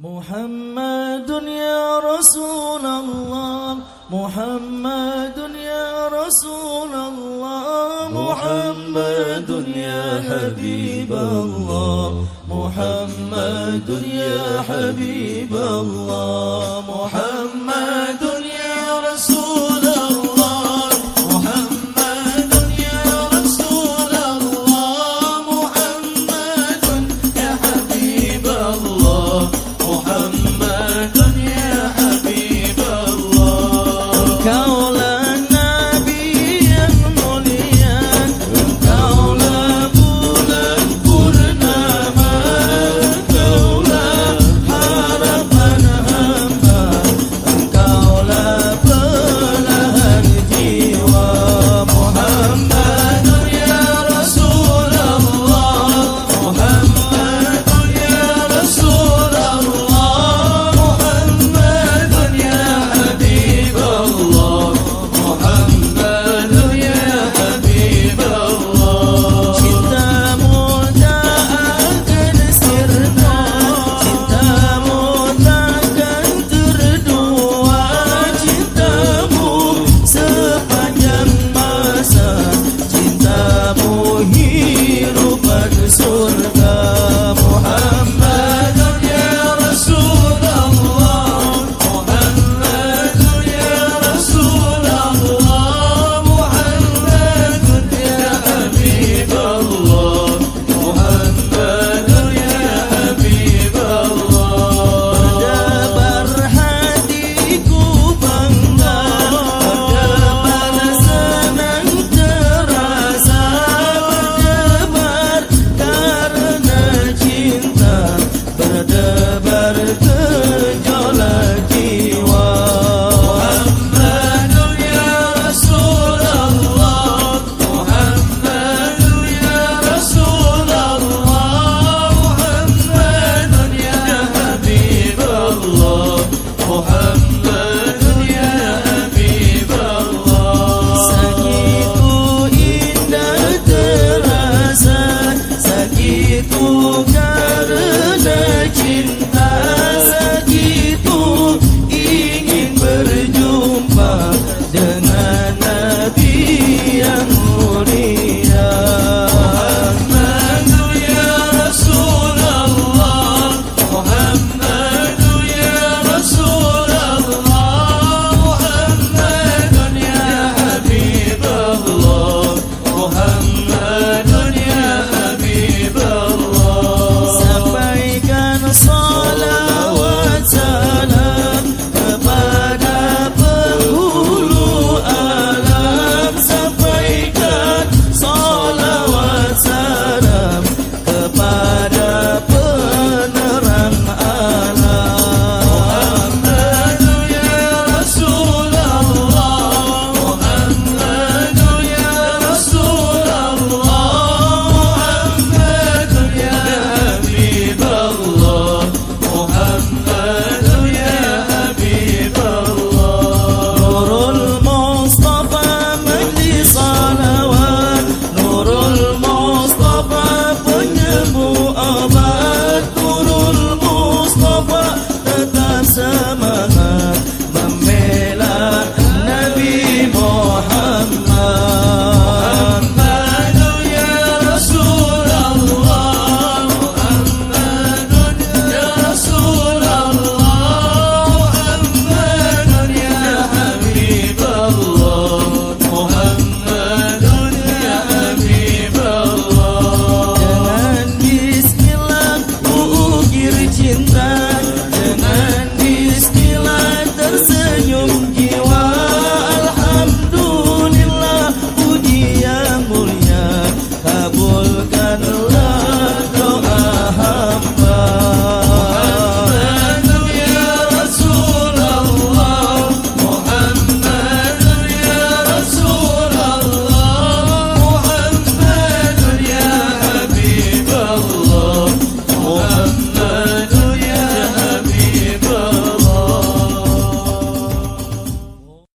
محمد يا رسول الله محمد يا رسول الله محمد يا حبيب الله محمد يا حبيب الله محمد 最简单。